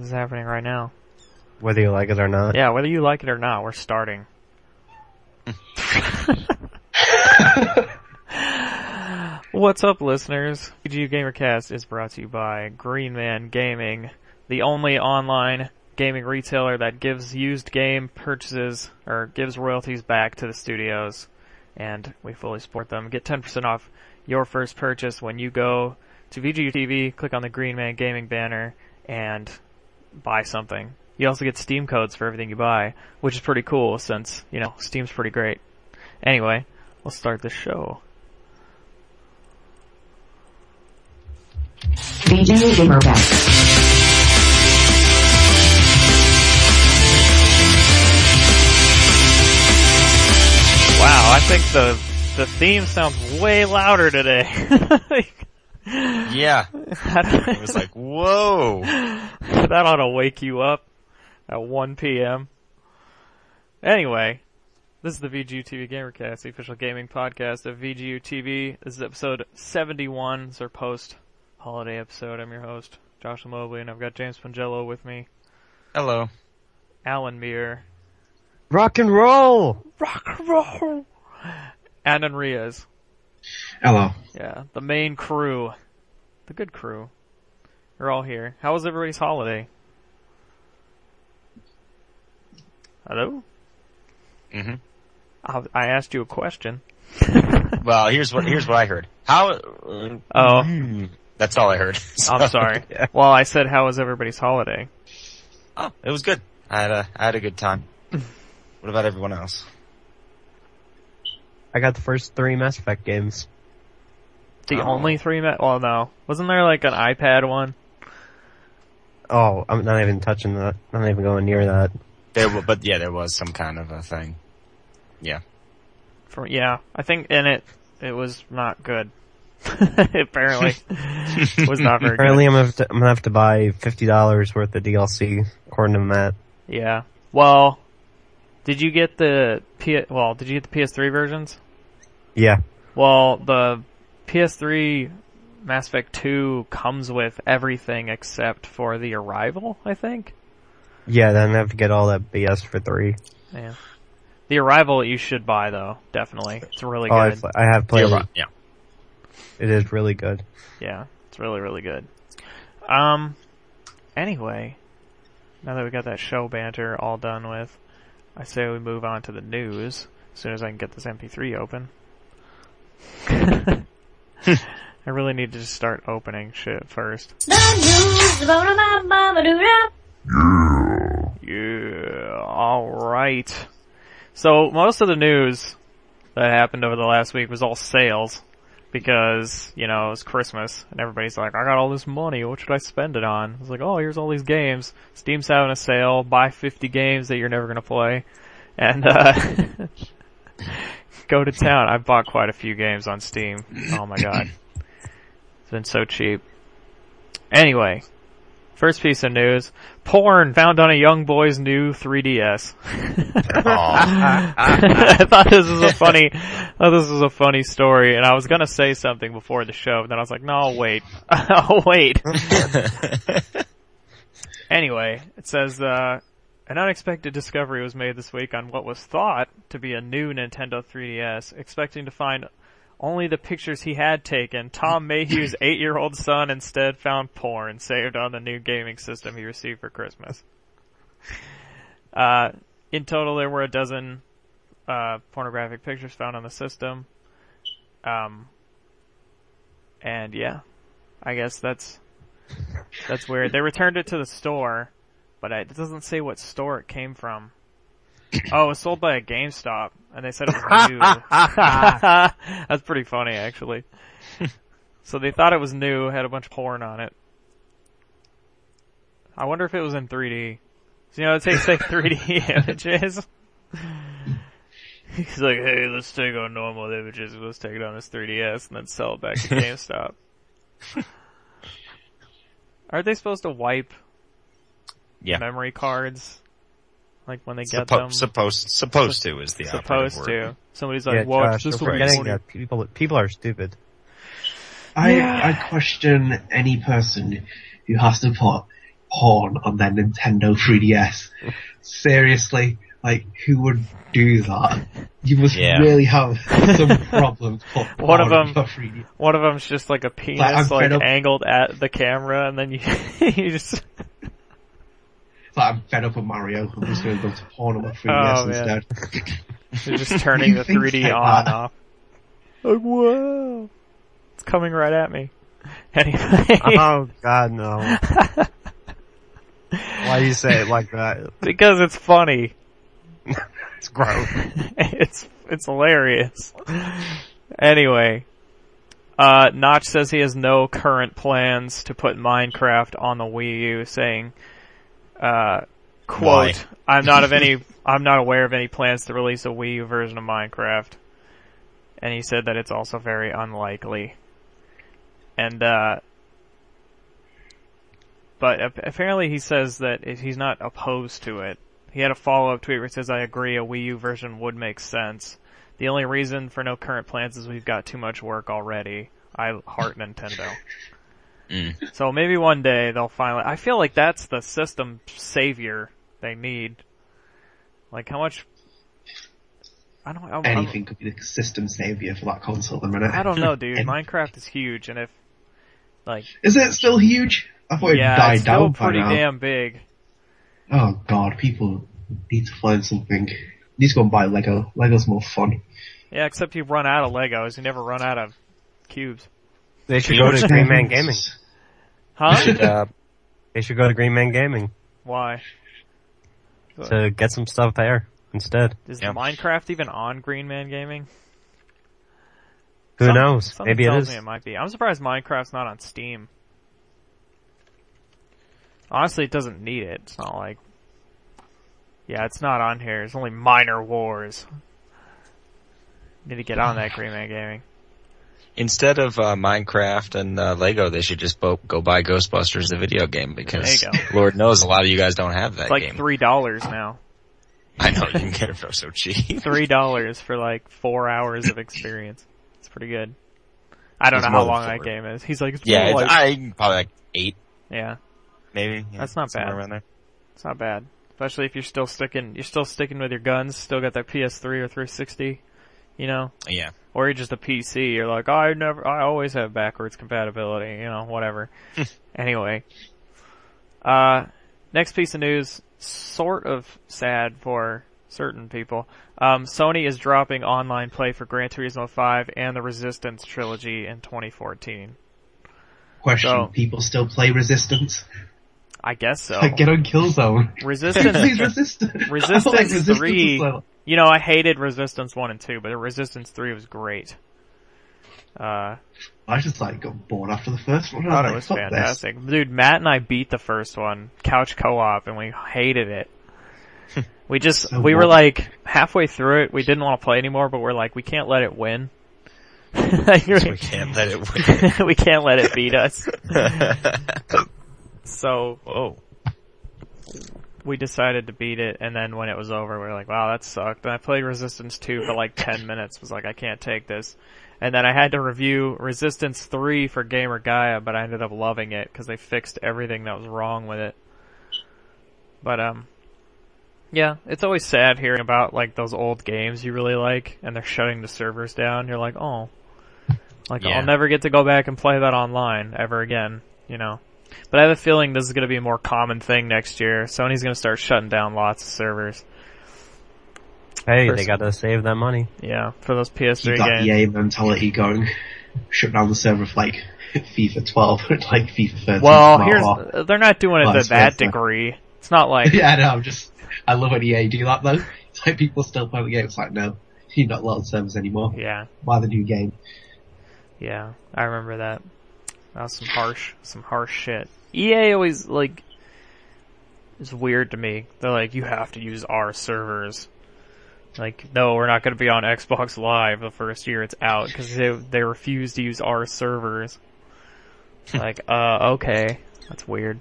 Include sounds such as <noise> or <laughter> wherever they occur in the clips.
This is happening right now. Whether you like it or not. Yeah, whether you like it or not, we're starting. <laughs> What's up, listeners? VGU Gamercast is brought to you by Green Man Gaming, the only online gaming retailer that gives used game purchases or gives royalties back to the studios, and we fully support them. Get 10% off your first purchase when you go to VGU TV, click on the Green Man Gaming banner, and buy something. You also get Steam codes for everything you buy, which is pretty cool since, you know, Steam's pretty great. Anyway, let's start the show. Gamercast. Wow, I think the the theme sounds way louder today. <laughs> Yeah. <laughs> It was like, whoa. <laughs> that ought to wake you up at 1 p.m. Anyway, this is the VGU TV Gamercast, the official gaming podcast of VGU TV. This is episode 71. It's our post holiday episode. I'm your host, Joshua Mobley, and I've got James Pangello with me, Hello. Alan Meir, Rock and roll! rock and roll, and Enriaz. Hello. Yeah, the main crew. The good crew. They're all here. How was everybody's holiday? Hello? hmm I, I asked you a question. <laughs> Well, here's what here's what I heard. How? Uh, Oh, hmm, that's all I heard. <laughs> So- I'm sorry. <laughs> Well, I said how was everybody's holiday? Oh, it was good. I had a I had a good time. What about everyone else? I got the first three Mass Effect games. The Oh. only three ma- well no. Wasn't there like an iPad one? Oh, I'm not even touching that. I'm not even going near that. There, wa- but yeah, there was some kind of a thing. Yeah. For yeah, I think in it it was not good. <laughs> Apparently. it <laughs> was not very Apparently good. I'm gonna, to, I'm gonna have to buy $50 worth of DLC, according to Matt. Yeah. Well, did you get the P well, did you get the PS3 versions? Yeah. Well, the PS3 Mass Effect 2 comes with everything except for the arrival, I think. Yeah, then I have to get all that BS for three. Yeah. The arrival you should buy though, definitely. It's really Oh, good. I've, I have played it. yeah. It is really good. Yeah, it's really, really good. Um, anyway, now that we got that show banter all done with, I say we move on to the news as soon as I can get this MP3 open. <laughs> I really need to just start opening shit first. The news Yeah, alright. So, most of the news that happened over the last week was all sales. Because, you know, it's Christmas, and everybody's like, I got all this money, what should I spend it on? It's like, oh, here's all these games. Steam's having a sale, buy 50 games that you're never gonna play. And, uh, <laughs> go to town. I bought quite a few games on Steam. Oh my god. It's been so cheap. Anyway, first piece of news. Porn found on a young boy's new 3DS. <laughs> I thought this was a funny, I thought this was a funny story, and I was gonna say something before the show, but then I was like, no, I'll wait. <laughs> I'll wait. <laughs> Anyway, it says, uh, an unexpected discovery was made this week on what was thought to be a new Nintendo 3DS, expecting to find only the pictures he had taken. Tom Mayhew's <clears throat> eight-year-old son instead found porn saved on the new gaming system he received for Christmas. Uh, in total, there were a dozen uh, pornographic pictures found on the system. Um, and yeah, I guess that's that's weird. They returned it to the store, but it doesn't say what store it came from. <coughs> Oh, it was sold by a GameStop, and they said it was <laughs> new. <laughs> That's pretty funny, actually. <laughs> so they thought it was new, had a bunch of porn on it. I wonder if it was in 3D. So, you know, it takes like 3D images. He's like, hey, let's take our normal images, let's take it on this 3DS, and then sell it back to GameStop. Aren't they supposed to wipe Yeah. memory cards? Like when they get Suppo- them? supposed supposed to is the supposed operative word. to. Somebody's like, yeah, watch Josh, this you're will forgetting that people, people are stupid. I, Yeah. I question any person who has to put porn on their Nintendo 3DS. Seriously, like who would do that? You must Yeah. really have some <laughs> problem to put porn One of them- One of them's just like a penis, I'm like angled at the camera, and then you <laughs> you just I'm fed up with Mario. I'm just going to go to porn on my 3DS Oh, instead. <laughs> you're just turning the <laughs> 3D like on that. and off. Like whoa, it's coming right at me. <laughs> Anyway, Oh god, no. Why do you say it like that? because it's funny. It's gross. it's it's hilarious. Anyway, uh, Notch says he has no current plans to put Minecraft on the Wii U, saying, uh, quote, Why? I'm not of any, <laughs> I'm not aware of any plans to release a Wii U version of Minecraft. And he said that it's also very unlikely. And, uh, but ap- apparently he says that he's not opposed to it. He had a follow-up tweet where he says, I agree, a Wii U version would make sense. The only reason for no current plans is we've got too much work already. I heart Nintendo. <laughs> Mm. So maybe one day they'll finally, I feel like that's the system savior they need. Like how much, I don't, I, I, Anything could be the system savior for that console at the minute. I don't know dude, <laughs> Minecraft is huge and if, like, Is it still huge? I thought it died it's still down by pretty now. damn big. Oh god, people need to find something. Need to go and buy Lego. Lego's more fun. Yeah, except you run out of Legos, you never run out of cubes. They should go to Green Man Gaming. Huh? Should, uh, They should go to Green Man Gaming Why? to get some stuff there instead. Is Yeah. Minecraft even on Green Man Gaming? Who Some- knows? something Maybe it tells is. Me it might be. I'm surprised Minecraft's not on Steam. Honestly, it doesn't need it. It's not like. Yeah, it's not on here. It's only Minor Wars. Need to get on that Green Man Gaming. Instead of uh, Minecraft and uh, Lego, they should just bo- go buy Ghostbusters, the video game, because <laughs> Lord knows a lot of you guys don't have that It's like game. three dollars now. I know you can get it for so cheap. <laughs> Three dollars for like four hours of experience. It's pretty good. I don't It's know how long that game is. He's like, it's yeah, like, I probably like eight, yeah, maybe. Yeah, That's not bad. Around there. it's not bad. Especially if you're still sticking, you're still sticking with your guns. Still got that PS3 or 360, you know. Yeah. or you're just a PC, you're like, oh, I never, I always have backwards compatibility, you know, whatever. <laughs> anyway, uh, next piece of news, sort of sad for certain people. Um, Sony is dropping online play for Gran Turismo 5 and the Resistance trilogy in 2014. Question: So- People still play Resistance? I guess so. <laughs> Like, get on Killzone. Resistance, <laughs> Resistance? Resistance like Resistance 3 as well. You know, I hated Resistance 1 and 2, but Resistance 3 was great. Uh, I just like got bored after the first one. I thought I it was was like, "Fuck this." fantastic. Dude, Matt and I beat the first one, couch co-op, and we hated it. <laughs> we just, So we were like, halfway through it, we didn't want to play anymore, but we're like, we can't let it win. Like, <laughs> <laughs> we can't let it win. we can't let it beat us. So, Whoa. We decided to beat it, and then when it was over, we were like, wow, that sucked. And I played Resistance 2 for like 10 <laughs> minutes, was like, I can't take this. And then I had to review Resistance 3 for Gamer Gaia, but I ended up loving it, because they fixed everything that was wrong with it. But, um, yeah, it's always sad hearing about, like, those old games you really like, and they're shutting the servers down. You're like, oh. Like, Yeah. I'll never get to go back and play that online ever again, you know. But I have a feeling this is going to be a more common thing next year. Sony's going to start shutting down lots of servers. Hey, First- they gotta save that money. Yeah, for those Keep PS3 that games. EA mentality going. <laughs> Shut down the server for like <laughs> FIFA 12, <laughs> like FIFA 13. Well, blah, here's blah. they're not doing it to that versa. degree. It's not like yeah, no, I'm just, I love when EA do that though. It's like people still play the game. It's like, no, you're not allowed servers anymore. yeah, Buy the new game. yeah. I remember that. That was some harsh, some harsh shit. EA always like is weird to me. They're like, you have to use our servers. Like, no, we're not going to be on Xbox Live the first year it's out because they they refuse to use our servers. <laughs> like, uh, okay, that's weird.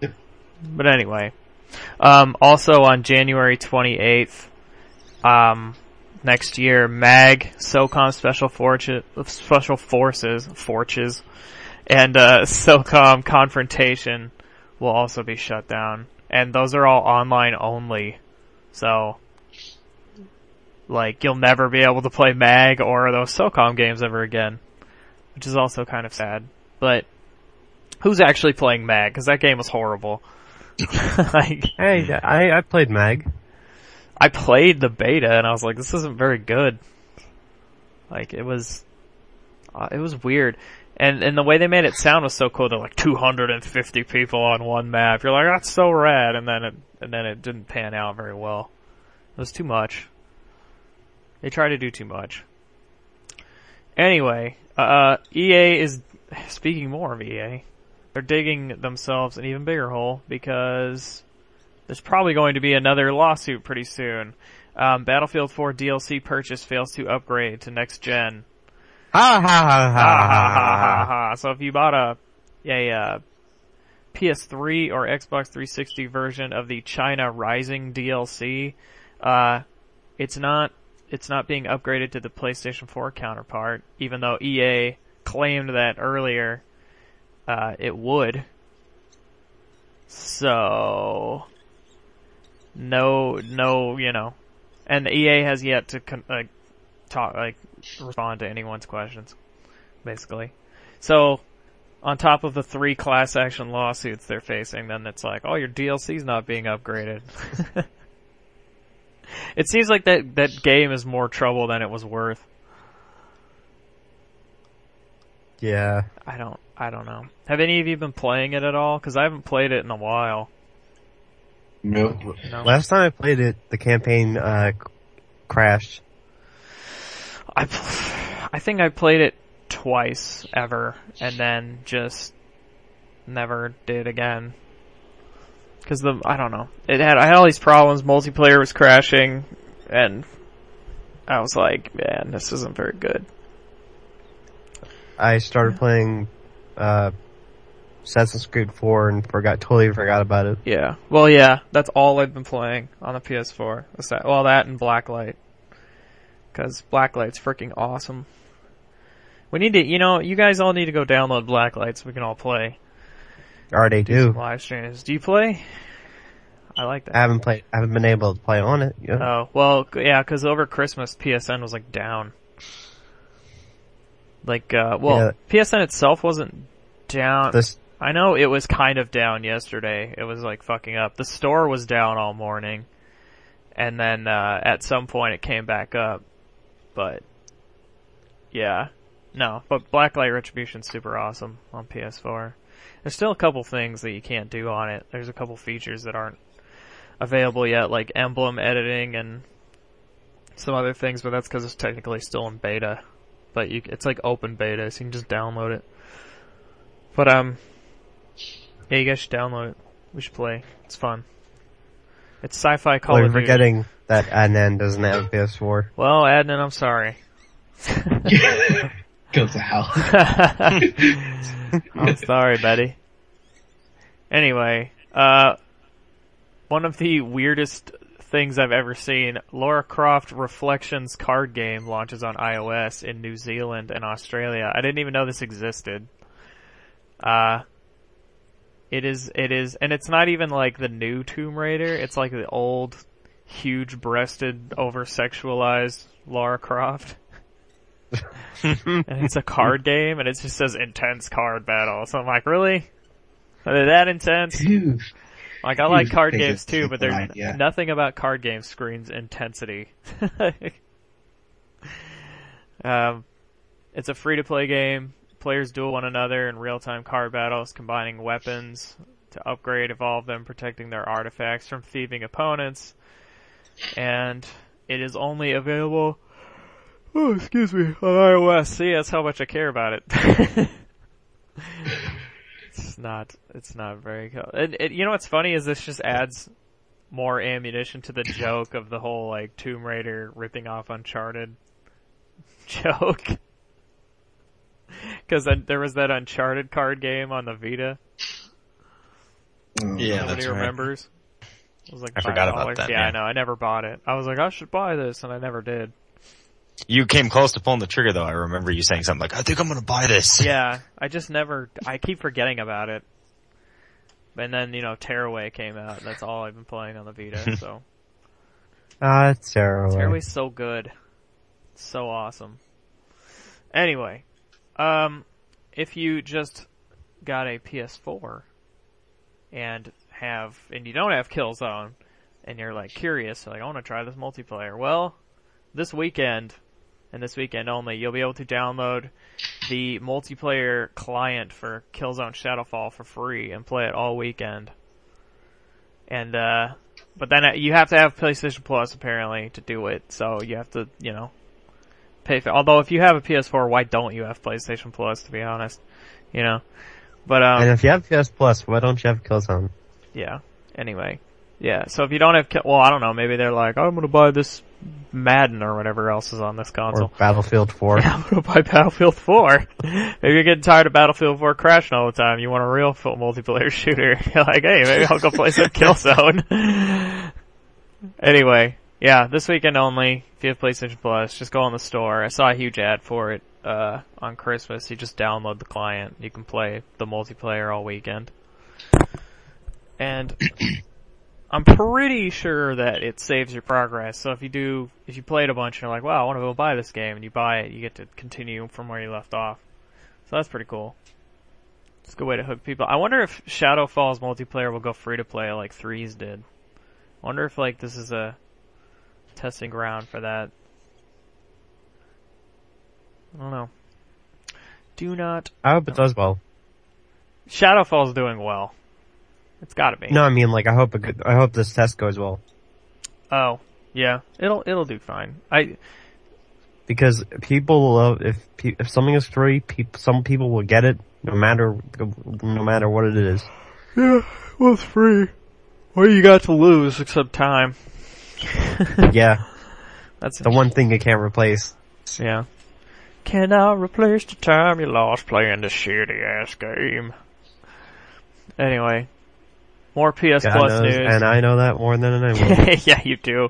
But anyway, um, also on January 28th, um, next year, MAG, SOCOM Special Forces, Special Forces, Forces, and, uh, SOCOM Confrontation will also be shut down. And those are all online only. So, like, you'll never be able to play MAG or those SOCOM games ever again. Which is also kind of sad. But, who's actually playing MAG? Cause that game was horrible. <laughs> like, Hey, I, I played Mag. I played the beta and I was like, this isn't very good. Like it was, uh, it was weird. And, and the way they made it sound was so cool. They're like 250 people on one map. You're like, that's so rad. And then it, and then it didn't pan out very well. It was too much. They tried to do too much. Anyway, uh, EA is, speaking more of EA, they're digging themselves an even bigger hole because there's probably going to be another lawsuit pretty soon. Um, Battlefield 4 DLC purchase fails to upgrade to next gen. Ha <laughs> ha ha ha Ha ha ha. So if you bought a, a, uh, PS3 or Xbox 360 version of the China Rising DLC, uh, it's not, it's not being upgraded to the PlayStation 4 counterpart, even though EA claimed that earlier, uh, it would. So, no, no, you know, and EA has yet to con- like talk, like respond to anyone's questions, basically. So, on top of the three class action lawsuits they're facing, then it's like, oh, your DLC's not being upgraded. <laughs> it seems like that that game is more trouble than it was worth. Yeah. I don't, I don't know. Have any of you been playing it at all? Because I haven't played it in a while. Nope. No. Last time I played it, the campaign, uh, crashed. I, I think I played it twice ever, and then just never did again. Cause the, I don't know. It had, I had all these problems, multiplayer was crashing, and I was like, man, this isn't very good. I started playing, uh, Assassin's Creed 4 and forgot, totally forgot about it. Yeah. Well, yeah, that's all I've been playing on the PS4. Is well, that and Blacklight. Cause Blacklight's freaking awesome. We need to, you know, you guys all need to go download Blacklight so we can all play. Already do. Live streams. Do you play? I like that. I haven't played, I haven't been able to play on it. Yeah. Oh, well, yeah, cause over Christmas PSN was like down. Like, uh, well, PSN itself wasn't down. this, I know it was kind of down yesterday. It was like fucking up. The store was down all morning. And then, uh, at some point it came back up. But, yeah. No, but Blacklight Retribution's super awesome on PS4. There's still a couple things that you can't do on it. There's a couple features that aren't available yet, like emblem editing and some other things, but that's because it's technically still in beta. But you, it's like open beta, so you can just download it. But um, yeah, you guys should download it. We should play. It's fun. It's sci-fi Call well, of Duty. forgetting that Adnan doesn't have a PS4. Well, Adnan, I'm sorry. <laughs> Go to hell. <laughs> I'm sorry, buddy. Anyway, uh, one of the weirdest things I've ever seen, Lara Croft Reflections card game launches on iOS in New Zealand and Australia. I didn't even know this existed. Uh, it is, it is, and it's not even like the new Tomb Raider, it's like the old, huge breasted, over sexualized Lara Croft. and it's a card <laughs> game, and it just says intense card battle. So I'm like, really? Are they that intense? Like I like card games too, but there's right, yeah. nothing about card games screams intensity. <laughs> um, it's a free to play game. Players duel one another in real time card battles, combining weapons to upgrade, evolve them, protecting their artifacts from thieving opponents. And it is only available Oh, excuse me, on iOS. See, that's how much I care about it. <laughs> it's not, it's not very cool. And, and you know what's funny is this just adds more ammunition to the joke of the whole like Tomb Raider ripping off Uncharted <laughs> joke. Cause there was that Uncharted card game on the Vita. Oh, Yeah, Nobody that's right. Remembers. It was like I forgot about that, Yeah, I know. I never bought it. I was like, I should buy this, and I never did. You came close to pulling the trigger though. I remember you saying something like, I think I'm gonna buy this. <laughs> Yeah, I just never, I keep forgetting about it. And then, you know, Tearaway came out. That's all I've been playing on the Vita, <laughs> so. Ah, it's Tearaway. Tearaway's so good. So awesome. Anyway, um, if you just got a PS4 and have, and you don't have Killzone, and you're like curious, like I want to try this multiplayer. Well, this weekend, and this weekend only, you'll be able to download the multiplayer client for Killzone Shadowfall for free and play it all weekend. And, uh, but then uh, you have to have PlayStation Plus apparently to do it, so you have to, you know, pay for, although if you have a PS4, why don't you have PlayStation Plus to be honest? You know? But, um. And if you have PS Plus, why don't you have Killzone? Yeah. Anyway. Yeah, so if you don't have, ki- well, I don't know, maybe they're like, I'm gonna buy this Madden or whatever else is on this console. Or. Battlefield 4? Yeah, <laughs> I'm gonna buy Battlefield 4. <laughs> maybe you're getting tired of Battlefield 4 crashing all the time. You want a real full multiplayer <laughs> shooter. You're like, hey, maybe I'll go play some Killzone. anyway, yeah, this weekend only. If you have PlayStation Plus, just go on the store. I saw a huge ad for it uh, on Christmas. You just download the client. You can play the multiplayer all weekend. And <clears throat> I'm pretty sure that it saves your progress. So if you do, if you played a bunch and you're like, wow, I want to go buy this game, and you buy it, you get to continue from where you left off. So that's pretty cool. It's a good way to hook people. I wonder if Shadow Falls multiplayer will go free to play like Threes did. I wonder if like this is a testing ground for that. I don't know. Do not. I hope it does well. Shadow Falls doing well. It's gotta be. No, I mean like I hope it could, I hope this test goes well Oh, yeah. It'll it'll do fine. I because people love if if something is free, peop some people will get it no matter no matter what it is. Yeah, well, it's free. What do you got to lose except time? <laughs> yeah, That's the one thing you can't replace. yeah. Cannot replace the time you lost playing this shitty ass game. Anyway, more PS God Plus knows, news. and I know that more than anyone. <laughs> yeah, you do.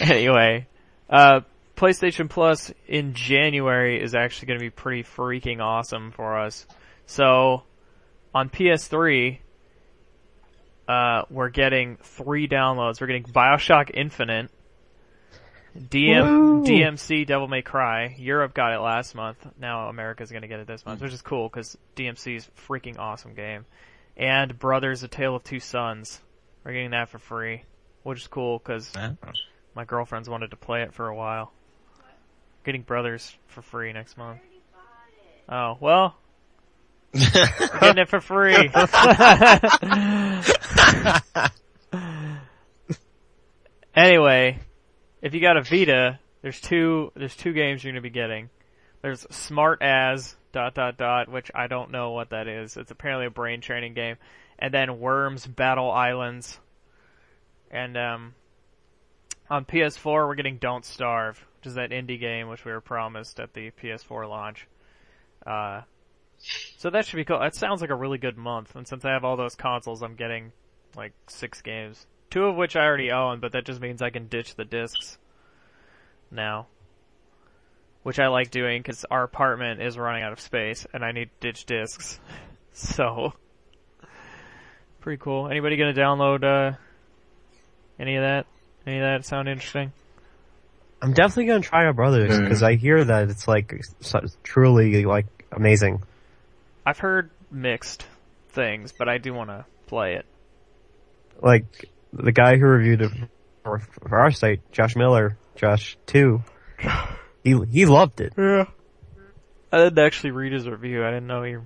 anyway, uh, PlayStation Plus in January is actually going to be pretty freaking awesome for us. So, on PS3, uh, we're getting three downloads. We're getting Bioshock Infinite, DM, Woo! DMC Devil May Cry. Europe got it last month. Now America's going to get it this month, which is cool because DMC is freaking awesome game. And Brothers: A Tale of Two Sons. We're getting that for free, which is cool because my girlfriends wanted to play it for a while. Getting Brothers for free next month. Oh, well, getting it for free. <laughs> anyway, if you got a Vita, there's two, there's two games you're gonna be getting. There's Smart As, dot dot dot, which I don't know what that is. It's apparently a brain training game. And then Worms Battle Islands. And, um, on PS4 we're getting Don't Starve, which is that indie game which we were promised at the PS4 launch. Uh, so that should be cool. That sounds like a really good month. And since I have all those consoles, I'm getting like six games. Two of which I already own, but that just means I can ditch the discs now. Which I like doing because our apartment is running out of space and I need to ditch discs. <laughs> So, pretty cool. Anybody gonna download, uh, any of that? Any of that sound interesting? I'm definitely gonna try our brothers because I hear that it's like so- truly like amazing. I've heard mixed things, but I do want to play it. Like the guy who reviewed it for, for our site, Josh Miller, Josh two, <laughs> he he loved it. Yeah. I didn't actually read his review. I didn't know he.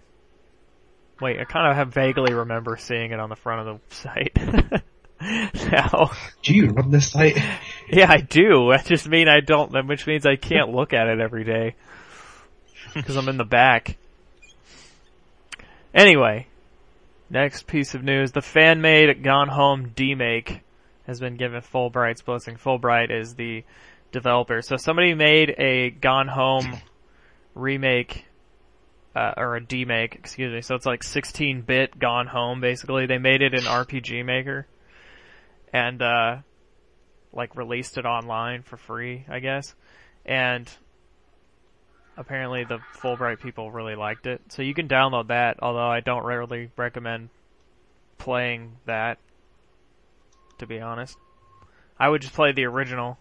Wait, I kind of have vaguely remember seeing it on the front of the site. <laughs> now, Do you run this site? yeah, I do. I just mean I don't, which means I can't look at it every day <laughs> because I'm in the back. Anyway, next piece of news: the fan-made Gone Home demake has been given Fullbright's blessing. Fullbright is the developer, so somebody made a Gone Home remake. Uh, or a demake, excuse me. So it's like 16-bit Gone Home, basically. They made it in RPG Maker, and uh, like released it online for free, I guess. And apparently the Fullbright people really liked it. So you can download that, although I don't really recommend playing that. To be honest, I would just play the original.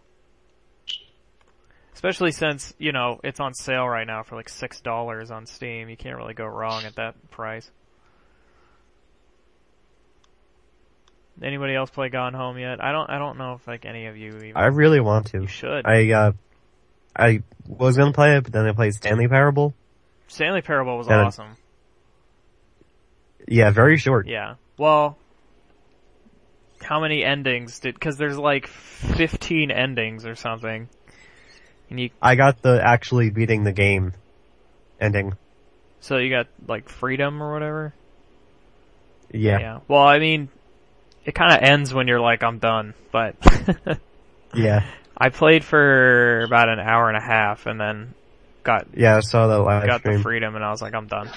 Especially since, you know, it's on sale right now for like six dollars on Steam. You can't really go wrong at that price. Anybody else play Gone Home yet? I don't. I don't know if like any of you. Even, I really want to. you should. I uh, I was gonna play it, but then I played Stanley Parable. Stanley Parable was Yeah. awesome. Yeah, very short. Yeah. Well, how many endings did? Because there's like 15 endings or something. And you, I got the actually beating the game ending. so you got like freedom or whatever. Yeah, Yeah. Well, I mean, it kind of ends when you're like, I'm done. But <laughs> yeah, I played for about an hour and a half, and then got yeah. I saw that live got the freedom, and I was like, I'm done.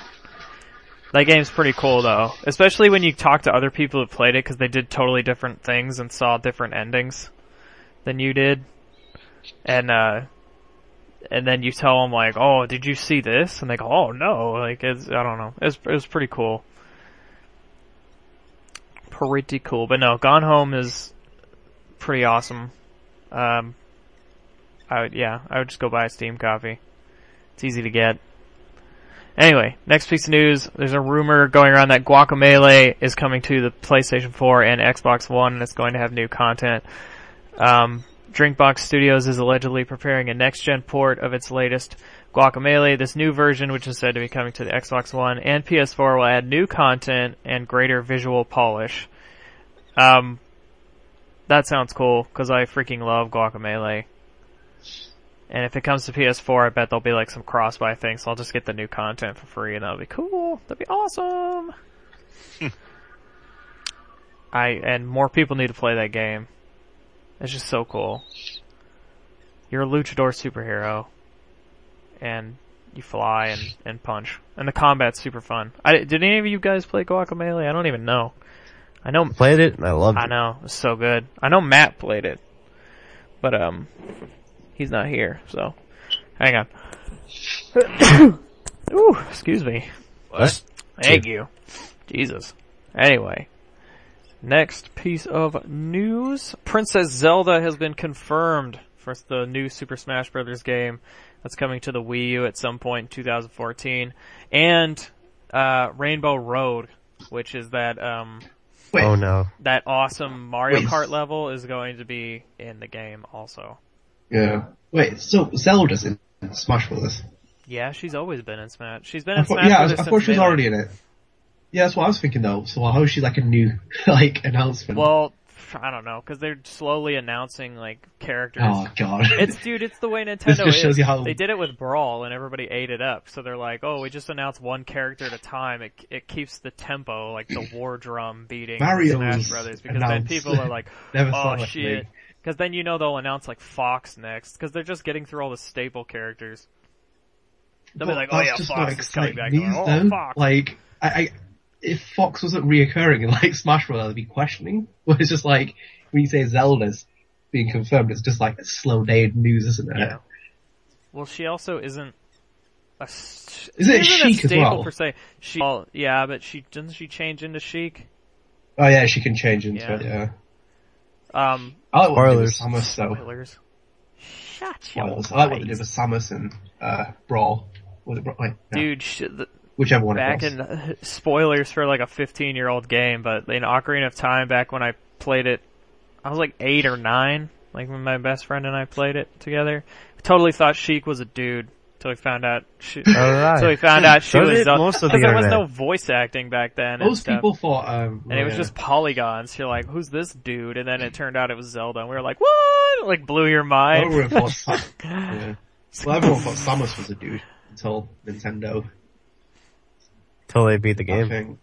That game's pretty cool though, especially when you talk to other people who played it because they did totally different things and saw different endings than you did, and uh, and then you tell them like, "Oh, did you see this?" And they go, "Oh no!" Like it's I don't know, it was it was pretty cool, pretty cool. But no, Gone Home is pretty awesome. Um, I would yeah, I would just go buy a Steam coffee. It's easy to get. Anyway, next piece of news. There's a rumor going around that Guacamelee is coming to the PlayStation 4 and Xbox One, and it's going to have new content. Um, Drinkbox Studios is allegedly preparing a next-gen port of its latest Guacamelee. This new version, which is said to be coming to the Xbox One and PS4, will add new content and greater visual polish. Um, that sounds cool because I freaking love Guacamelee. And if it comes to PS4, I bet there'll be like some cross-buy things, so I'll just get the new content for free and that'll be cool. That'd be awesome. I, and more people need to play that game. It's just so cool. You're a luchador superhero. And you fly and, and punch. And the combat's super fun. I, did any of you guys play Guacamelee? I don't even know. I know Played it and I loved I it. know, it's so good. I know Matt played it, but um, he's not here, so hang on. <coughs> Ooh, excuse me. What? Thank you. Jesus. Anyway, next piece of news: Princess Zelda has been confirmed for the new Super Smash Bros. game that's coming to the Wii U at some point in 2014, and uh, Rainbow Road, which is that um Wait, Oh no. that awesome Mario Wait. Kart level is going to be in the game also. yeah. Wait, so Zelda's in Smash Bros. Yeah, she's always been in Smash. She's been I in thought, Smash yeah, I, Bros. was- I since thought she was already in it. Yeah, that's what I was thinking though. So how is she like a new, <laughs> like, announcement? Well, I don't know because they're slowly announcing like characters. oh god. <laughs> It's dude, it's the way <laughs> Nintendo just shows is. you how- They did it with Brawl and everybody ate it up. So they're like, oh, we just announced one character at a time. It it keeps the tempo, like the war drum beating Mario's Smash Brothers, because then people are like, oh shit. Because then you know they'll announce like Fox next, because they're just getting through all the staple characters. They'll be like, oh yeah, Fox is coming back. like, oh. Fox. Like, I, I, if Fox wasn't reoccurring in like Smash Bros, I'd be questioning. <laughs> But it's just like when you say Zelda's being confirmed, it's just like a slow day in news, isn't it? Yeah. Well, she also isn't. A, s- Is it isn't Sheik a as well? per se. She, well, yeah, but she doesn't she change into Sheik? Oh yeah, she can change into Yeah. it. Yeah. Um, I like what they did with Spoilers. Samus though. spoilers. Shut your Spoilers. I like what they did face. with Samus and uh, Brawl. Was it Brawl? Wait, no. Dude, sh- the, whichever one back it was. in <laughs> spoilers for like a 15 year old game, but in Ocarina of Time, back when I played it, I was like eight or nine, like when my best friend and I played it together. Totally thought Sheik was a dude until we found out. She, <laughs> Alright. Until we found out she So was did Zelda. most of Because the there was no voice acting back then. Most stuff. people thought, um, And it was just polygons. You're like, who's this dude? And then it turned out it was Zelda. And we were like, what? Like blew your mind. Everyone <laughs> yeah. Well, everyone thought Samus was a dude until Nintendo. Till they beat the game.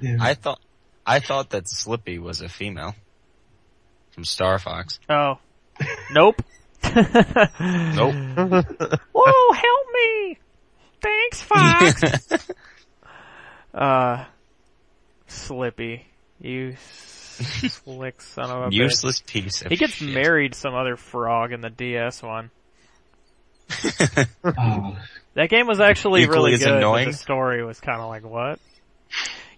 Yeah. I thought, I thought that Slippy was a female. From Star Fox. Oh. Nope. <laughs> Nope. <laughs> Whoa, help me! Thanks, Fox! <laughs> uh, Slippy. You slick son of a bitch. Useless piece of He gets shit. married some other frog in the DS one. Oh, That game was actually Equally really good, annoying. but the story was kind of like, what?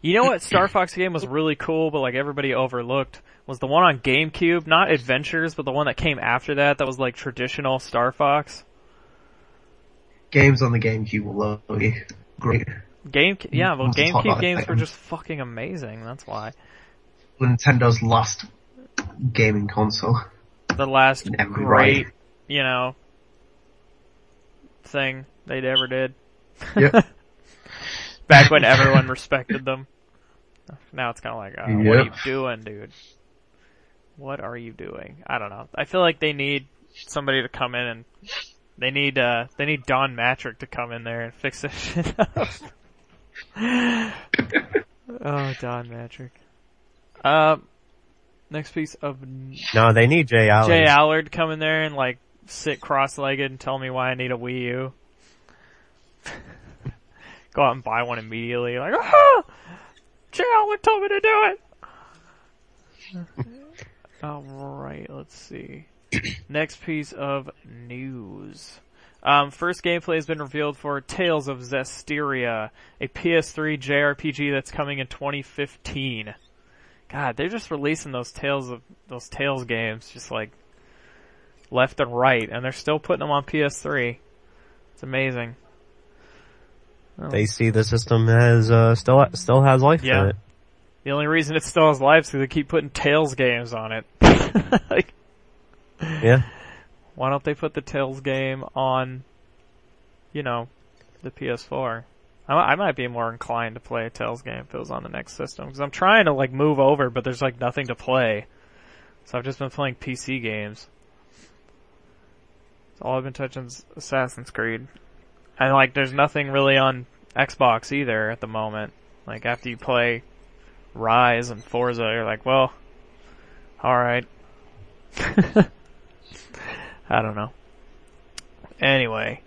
You know what Star Fox game was really cool, but like everybody overlooked was the one on GameCube, not Adventures, but the one that came after that. That was like traditional Star Fox. Games on the GameCube will love you. Great. Game, yeah, well, Must have thought GameCube games were just fucking amazing. That's why Nintendo's last gaming console. the last great, right. you know, thing they'd ever did. Yep. <laughs> Back when everyone respected them. Now it's kind of like, uh, what are you doing, dude? What are you doing? I don't know. I feel like they need somebody to come in and they need uh they need Don Mattrick to come in there and fix this <laughs> shit up. <laughs> oh, Don Mattrick. Um, next piece of No, they need J Allard. J Allard come in there and like sit cross-legged and tell me why I need a Wii U. <laughs> Go out and buy one immediately. Like, <laughs> ah! J Allard told me to do it. <laughs> Alright, let's see. <coughs> Next piece of news. Um, first gameplay has been revealed for Tales of Zestiria, a PS3 JRPG that's coming in 2015. God, they're just releasing those Tales of those Tales games just like left and right, and they're still putting them on PS3. It's amazing. Oh. They see the system has uh, still still has life Yeah. in it. The only reason it still has life is because they keep putting Tales games on it. like, <laughs> Yeah. why don't they put the Tales game on, you know, the PS4? I, I might be more inclined to play a Tales game if it was on the next system because I'm trying to like move over, but there's like nothing to play. So I've just been playing PC games. All I've been touching is Assassin's Creed. And like, there's nothing really on Xbox either at the moment. Like after you play Ryse and Forza, you're like, well, alright. <laughs> I don't know. Anyway.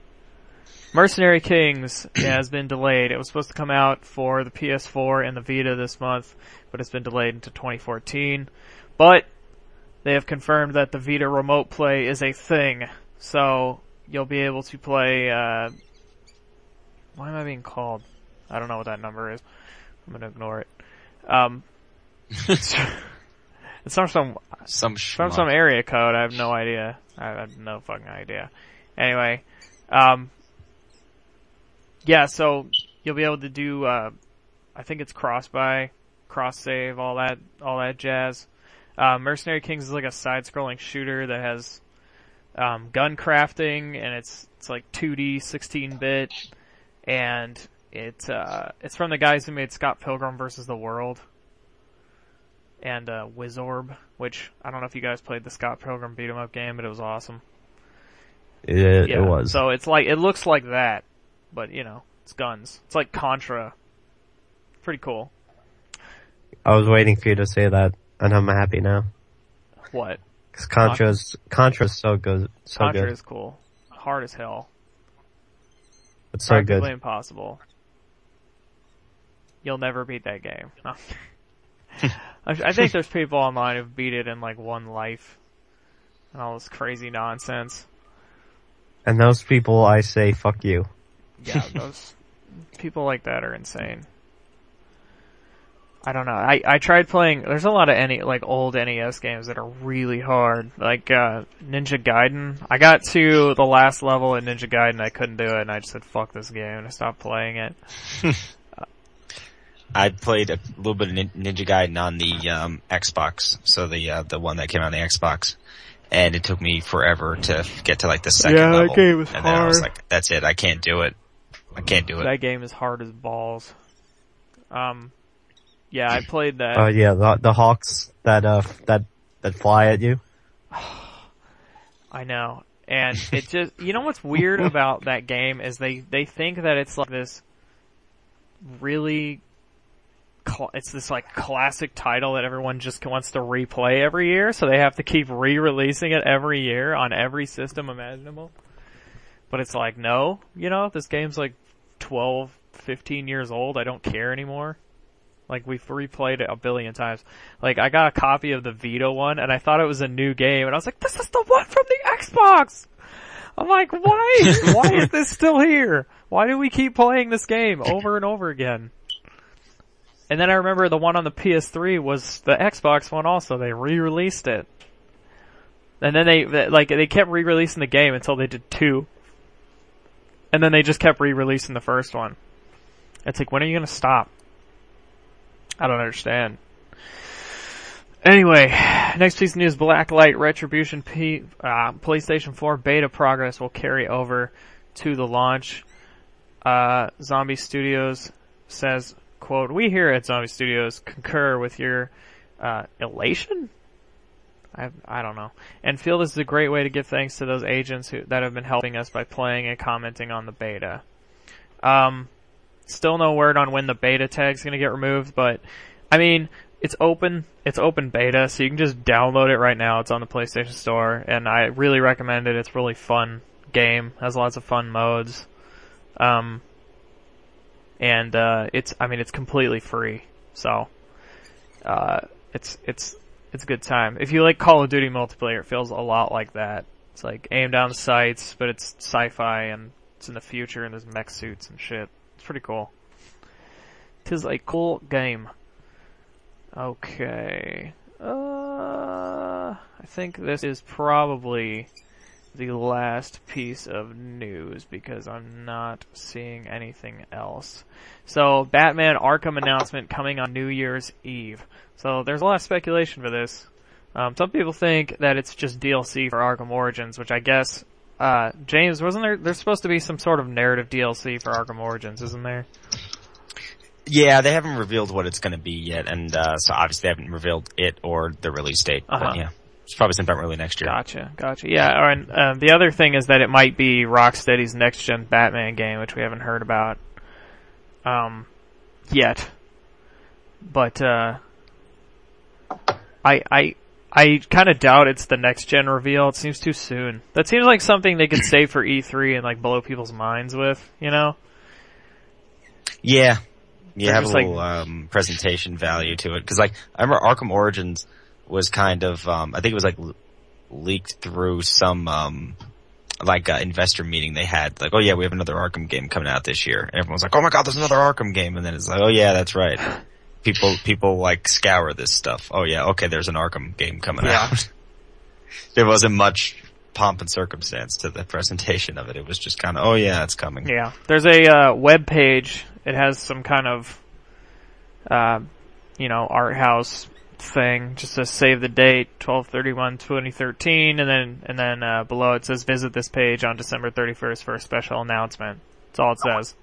Mercenary Kings has been delayed. It was supposed to come out for the PS4 and the Vita this month, but it's been delayed into 2014. But they have confirmed that the Vita remote play is a thing. So you'll be able to play, uh, why am I being called? I don't know what that number is. I'm gonna ignore it. Um, <laughs> it's from some Some from some area code. I have no idea. I have no fucking idea. Anyway, um, yeah. So you'll be able to do. Uh, I think it's cross buy, cross save, all that, all that jazz. Uh, Mercenary Kings is like a side-scrolling shooter that has um, gun crafting, and it's it's like 2D, 16-bit, and it uh, it's from the guys who made Scott Pilgrim versus the World and uh, Wizorb, which I don't know if you guys played the Scott Pilgrim beat 'em up game, but it was awesome. It, Yeah, it was. So it's like it looks like that, but you know, it's guns. It's like Contra. Pretty cool. I was waiting for you to say that, and I'm happy now. What? Cause Contra's Contra's so good, so Contra good. is cool. Hard as hell. It's so Practically good. impossible. You'll never beat that game. <laughs> No. <laughs> I think there's people online who've beat it in like one life. And all this crazy nonsense. And those people, I say, fuck you. Yeah, <laughs> those people like that are insane. I don't know. I I tried playing. There's a lot of any like old NES games that are really hard, like uh Ninja Gaiden. I got to the last level in Ninja Gaiden, I couldn't do it, and I just said fuck this game, and I stopped playing it. <laughs> I played a little bit of Ninja Gaiden on the um, Xbox, so the uh, the one that came out on the Xbox, and it took me forever to get to like the second Yeah, that level. game was and then I was like, "That's it, I can't do it. I can't do it." That game is hard as balls. Um, yeah, I played that. Oh yeah, the the hawks that uh that that fly at you. <sighs> I know. And it just, you know what's weird <laughs> about that game is they, they think that it's like this really, it's this like classic title that everyone just wants to replay every year, so they have to keep re-releasing it every year on every system imaginable. But it's like, no, you know, this game's like 12, 15 years old, I don't care anymore. Like we've replayed it a billion times. Like I got a copy of the Vita one and I thought it was a new game and I was like, this is the one from the Xbox! I'm like, why, <laughs> why is this still here? Why do we keep playing this game over and over again? And then I remember the one on the PS3 was the Xbox one also. They re-released it. And then they, they- like, they kept re-releasing the game until they did two. And then they just kept re-releasing the first one. It's like, when are you gonna stop? I don't understand. Anyway, next piece of news, Blacklight Retribution P, uh, PlayStation 4 beta progress will carry over to the launch. Uh, Zombie Studios says, quote, we here at Zombie Studios concur with your, uh, elation? I, I don't know. And feel this is a great way to give thanks to those agents who, that have been helping us by playing and commenting on the beta. Um, still no word on when the beta tag's gonna get removed, but, I mean, it's open, it's open beta, so you can just download it right now. It's on the PlayStation Store, and I really recommend it. It's really fun game, has lots of fun modes. Um, and, uh, it's, I mean, it's completely free, so, uh, it's, it's, it's a good time. If you like Call of Duty multiplayer, it feels a lot like that. It's like aim down sights, but it's sci-fi and it's in the future and there's mech suits and shit. It's pretty cool. Tis a cool game. Okay. Uh, I think this is probably the last piece of news because I'm not seeing anything else. So, Batman Arkham announcement coming on New Year's Eve. So, there's a lot of speculation for this. Um, some people think that it's just DLC for Arkham Origins, which I guess, uh, James, wasn't there, there's supposed to be some sort of narrative DLC for Arkham Origins, isn't there? Yeah, they haven't revealed what it's going to be yet, and uh, so obviously they haven't revealed it or the release date. Uh-huh. But yeah, it's probably sometime early next year. Gotcha, gotcha. Yeah, and uh, the other thing is that it might be Rocksteady's next gen Batman game, which we haven't heard about, um, yet. But uh, I I I kind of doubt it's the next gen reveal. It seems too soon. That seems like something they could save for E3 and like blow people's minds with, you know? Yeah, you They're have a just like- little um, presentation value to it because, like, I remember Arkham Origins was kind of, um, I think it was like l- leaked through some um, like uh, investor meeting they had. Like, oh yeah, we have another Arkham game coming out this year, and everyone's like, oh my god, there's another Arkham game, and then it's like, oh yeah, that's right. People people like scour this stuff. Oh yeah, okay, there's an Arkham game coming Yeah. out. <laughs> there wasn't much pomp and circumstance to the presentation of it. It was just kind of, oh yeah, it's coming. Yeah. There's a uh, web page. It has some kind of, uh, you know, art house thing. Just says save the date, 12-31-2013, and then and then uh, below it says visit this page on December 31st for a special announcement. That's all it says.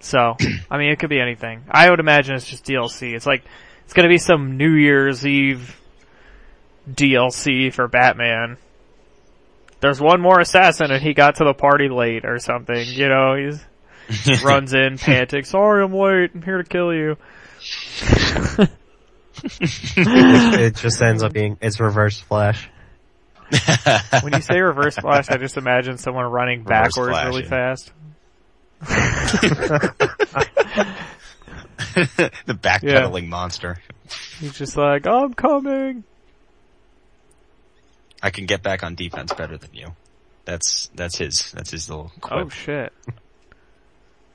So, I mean, it could be anything. I would imagine it's just DLC. It's like it's gonna be some New Year's Eve DLC for Batman there's one more assassin and he got to the party late or something, you know, he's <laughs> runs in panting, sorry I'm late, I'm here to kill you. it, <laughs> it just ends up being it's reverse flash. When you say reverse flash, I just imagine someone running Reverse backwards flash, really yeah. fast. <laughs> the backpedaling monster. He's just like, I'm coming. I can get back on defense better than you. That's that's his that's his little quip. Oh shit.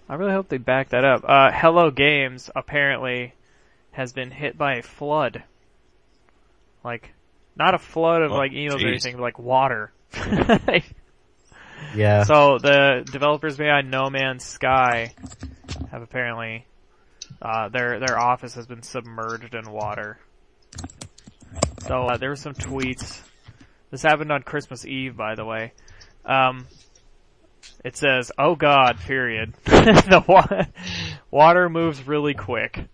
I really hope they back that up. Uh, Hello Games apparently has been hit by a flood. Like, not a flood of Oh, like emails or jeez. anything, but like water. <laughs> <laughs> Yeah. So the developers behind No Man's Sky have apparently uh, their their office has been submerged in water. So uh, there were some tweets. This happened on Christmas Eve, by the way. Um, it says, "Oh God!" Period. <laughs> the wa- water moves really quick.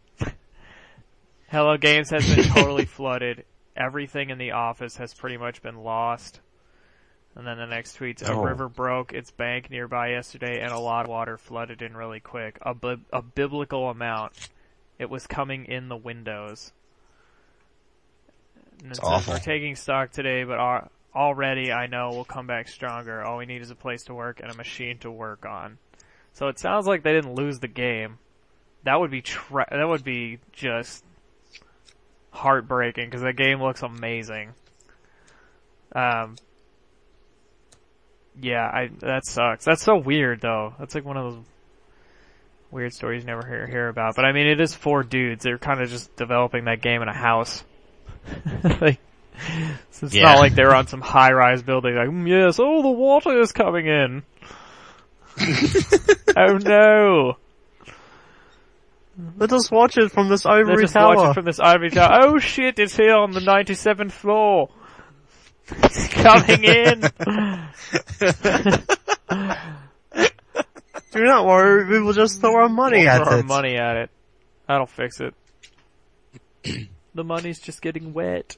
Hello Games has been totally <laughs> flooded. Everything in the office has pretty much been lost. And then the next tweet's, a Oh. river broke its bank nearby yesterday and a lot of water flooded in really quick. A, bi- a biblical amount. It was coming in the windows. And it says, awful. We're taking stock today, but al- already I know we'll come back stronger. All we need is a place to work and a machine to work on. So it sounds like they didn't lose the game. That would be tra- that would be just heartbreaking because the game looks amazing. Um, yeah, I that sucks. That's so weird though. That's like one of those weird stories you never hear, hear about. But I mean, it is four dudes. They're kind of just developing that game in a house. <laughs> like, so it's Yeah. not like they're on some high-rise building like, "Mm, yes, oh, the water is coming in. <laughs> oh no. Let us watch it from this They're ivory just tower. watching from this ivory tower. Oh shit, it's here on the 97th floor. It's <laughs> coming in. Do not worry, we will just throw our money We'll at throw our it. money at it. That'll fix it. <clears throat> the money's just getting wet.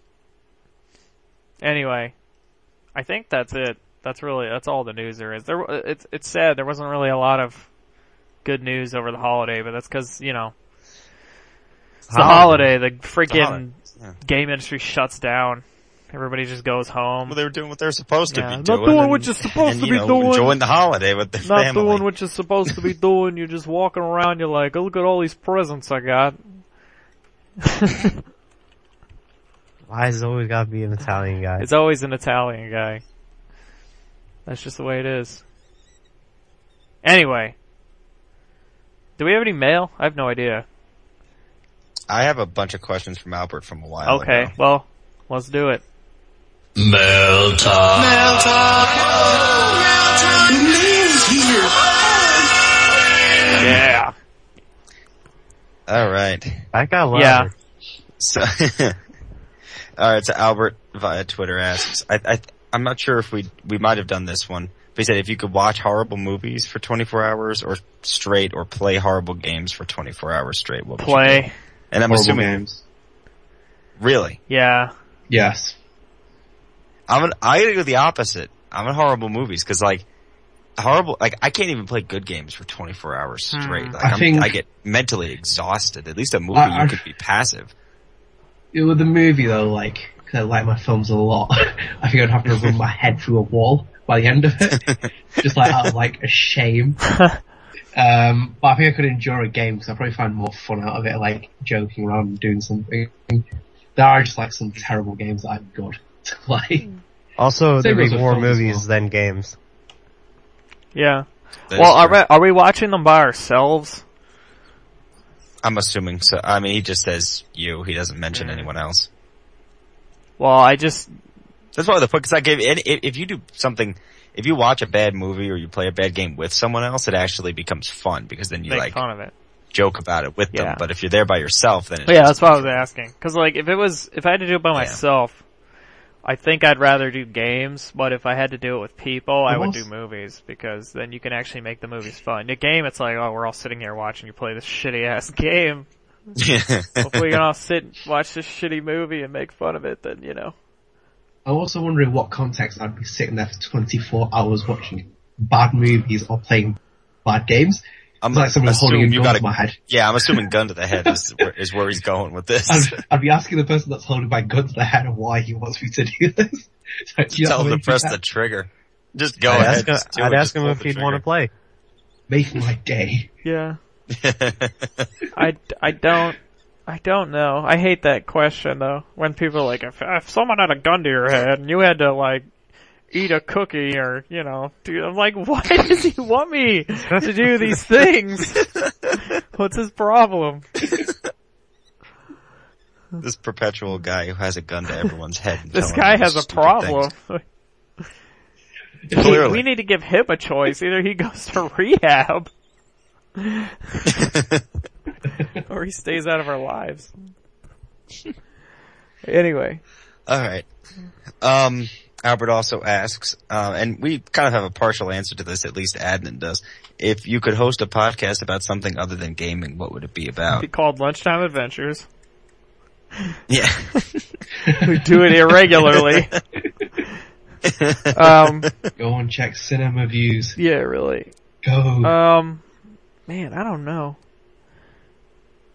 Anyway, I think that's it. That's really that's all the news there is. There, it's it's sad there wasn't really a lot of good news over the holiday, but that's because you know it's the holiday. The freaking holiday, yeah. game industry shuts down. Everybody just goes home. Well, they were doing what they're supposed to Yeah, be doing. not doing. doing what you're supposed and, to you be know, doing. Enjoying the holiday with their not family. doing what you're supposed to be doing. You're just walking around. You're like, oh, look at all these presents I got. Why has it always got to be an Italian guy? It's always an Italian guy. That's just the way it is. Anyway. Do we have any mail? I have no idea. I have a bunch of questions from Albert from a while Okay, ago. Okay, well, let's do it. Mail time. Yeah. All right. I got louder. Yeah. So, <laughs> all right. So Albert via Twitter asks, I, I, I'm not sure if we we might have done this one. But he said if you could watch horrible movies for 24 hours or straight, or play horrible games for 24 hours straight, what would you? Play. And I'm Horrible assuming games. really. Yeah. Yes. I'm an, I gotta go the opposite. I'm in horrible movies because like horrible like I can't even play good games for 24 hours straight. Like I I'm, think- I get mentally exhausted. At least a movie I- I- you could be passive. It, with the movie though, like because I like my films a lot, <laughs> I think I'd have to run my head through a wall by the end of it. <laughs> Just like out of like a shame. <laughs> Um, but I think I could endure a game because I probably find more fun out of it, like joking around and doing something. There are just like some terrible games that I'm good to play. Also, Same there'd be more movies well. than games. Yeah. That well, are we, are we watching them by ourselves? I'm assuming so. I mean, he just says you. He doesn't mention Mm. anyone else. Well, I just, That's why the point. Because like, if, if if you do something, if you watch a bad movie or you play a bad game with someone else, it actually becomes fun because then you make like fun of it. joke about it with Yeah. them. But if you're there by yourself, then it's yeah, just that's what I was asking. Cause like, if it was, if I had to do it by myself, I think I'd rather do games, but if I had to do it with people, I would do movies, because then you can actually make the movies fun. The game, it's like, oh, we're all sitting here watching you play this shitty ass <laughs> game. If we can all sit and watch this shitty movie and make fun of it, then, you know. I'm also wondering what context I'd be sitting there for 24 hours watching bad movies or playing bad games. I'm like someone holding a assume you gun got to my head. Yeah, I'm assuming gun to the head is <laughs> where, is where he's going with this. I'd, I'd be asking the person that's holding my gun to the head why he wants me to do this. <laughs> So, do you Tell him to press many the trigger. Just go I'd ahead. ask him, just I'd it, ask just him if he'd want to play. make my day. Yeah. <laughs> I, I don't, I don't know. I hate that question though. When people are like, if, if someone had a gun to your head and you had to like, eat a cookie or, you know, do, I'm like, <laughs> why <laughs> does he want me to do these things? <laughs> What's his problem? this perpetual guy who has a gun to everyone's head. and This guy has a problem. things. Clearly. we need to give him a choice. Either he goes to rehab or he stays out of our lives. Anyway, All right. Um, Albert also asks, uh, and we kind of have a partial answer to this, at least Adnan does. If you could host a podcast about something other than gaming, what would it be about? It'd be called Lunchtime Adventures. <laughs> Yeah. <laughs> We do it irregularly. <laughs> um, Go and check cinema views. yeah, really. Go. Um, man, I don't know.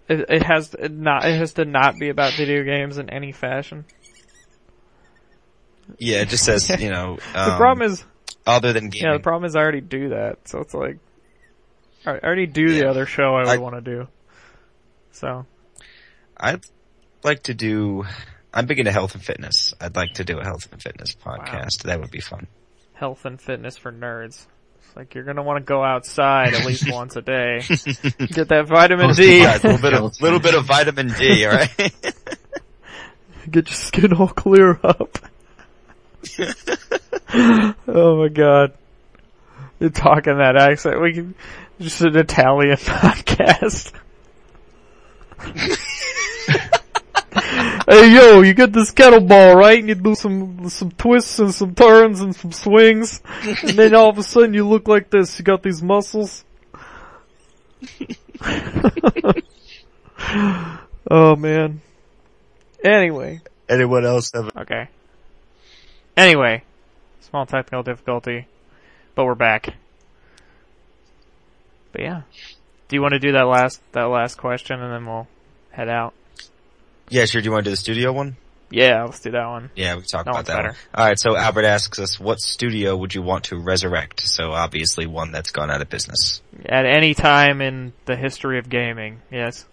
It, it has to not. It has to not be about video games in any fashion. Yeah, it just says, <laughs> you know, The um, problem is, other than gaming. yeah, the problem is I already do that, so it's like, I I already do the other show I would I- want to do. So, I'd like to do, I'm big into health and fitness. I'd like to do a health and fitness podcast. That would be fun. health and fitness for nerds. It's like you're gonna want to go outside at least <laughs> once a day. <laughs> Get that vitamin Most D. Little bit of little bit of vitamin D, alright? Get your skin all clear up. <laughs> oh my god. You're talking that accent. We can just an Italian <laughs> podcast. hey yo, you get this kettlebell, right? And you do some some twists and some turns and some swings, and then all of a sudden you look like this. You got these muscles. <laughs> oh man. Anyway, Anyone else have okay. Anyway, small technical difficulty, but we're back. But yeah, do you want to do that last that last question and then we'll head out? Yeah, sure, do you want to do the studio one? Yeah, let's do that one. Yeah, we can talk That about that better. one. Alright, so Albert asks us, what studio would you want to resurrect? So obviously one that's gone out of business. At any time in the history of gaming, yes.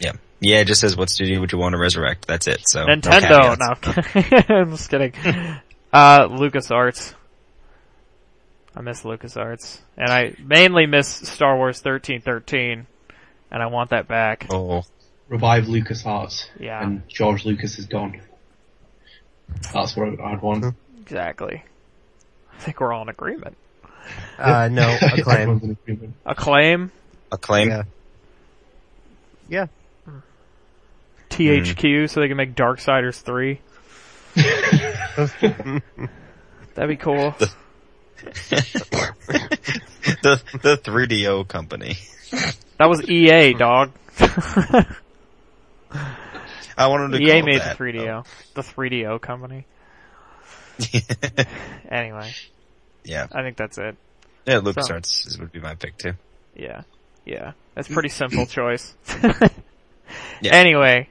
Yeah. Yeah, it just says what studio would you want to resurrect? That's it, so. Nintendo. caveats. No, I'm <laughs> just kidding. <laughs> Uh, LucasArts. I miss LucasArts, and I mainly miss Star Wars 1313, and I want that back. Oh. Revive LucasArts. Yeah. And George Lucas is gone. That's what I'd want. Exactly. I think we're all in agreement. Uh, no, <laughs> acclaim. Everyone's in agreement. Acclaim, Acclaim? Yeah. Yeah. THQ, so they can make Darksiders 3. <laughs> <laughs> That'd be cool. the, the 3DO company. That was EA, dog. I wanted to EA made that, the 3DO. The 3DO company. <laughs> Anyway, yeah. I think that's it. Yeah, LucasArts is- would be my pick too. Yeah. Yeah. That's pretty simple <clears throat> choice. <laughs> Yeah. Anyway,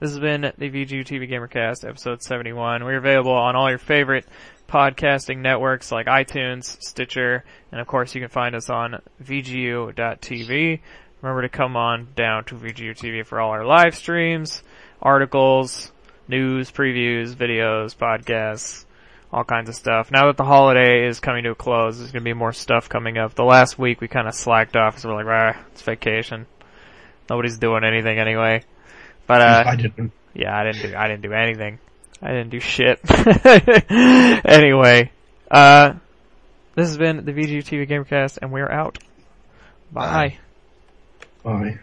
this has been the VGU TV Gamercast episode 71. We're available on all your favorite podcasting networks like iTunes, Stitcher, and of course you can find us on VGU.tv. Remember to come on down to VGU TV for all our live streams, articles, news, previews, videos, podcasts, all kinds of stuff. Now that the holiday is coming to a close, there's gonna be more stuff coming up. The last week we kinda slacked off because we're like, ah, it's vacation. Nobody's doing anything anyway. But uh, I didn't. yeah, I didn't do I didn't do anything. I didn't do shit. <laughs> anyway, uh this has been the VGU TV Gamercast and we're out. Bye. Bye. Bye.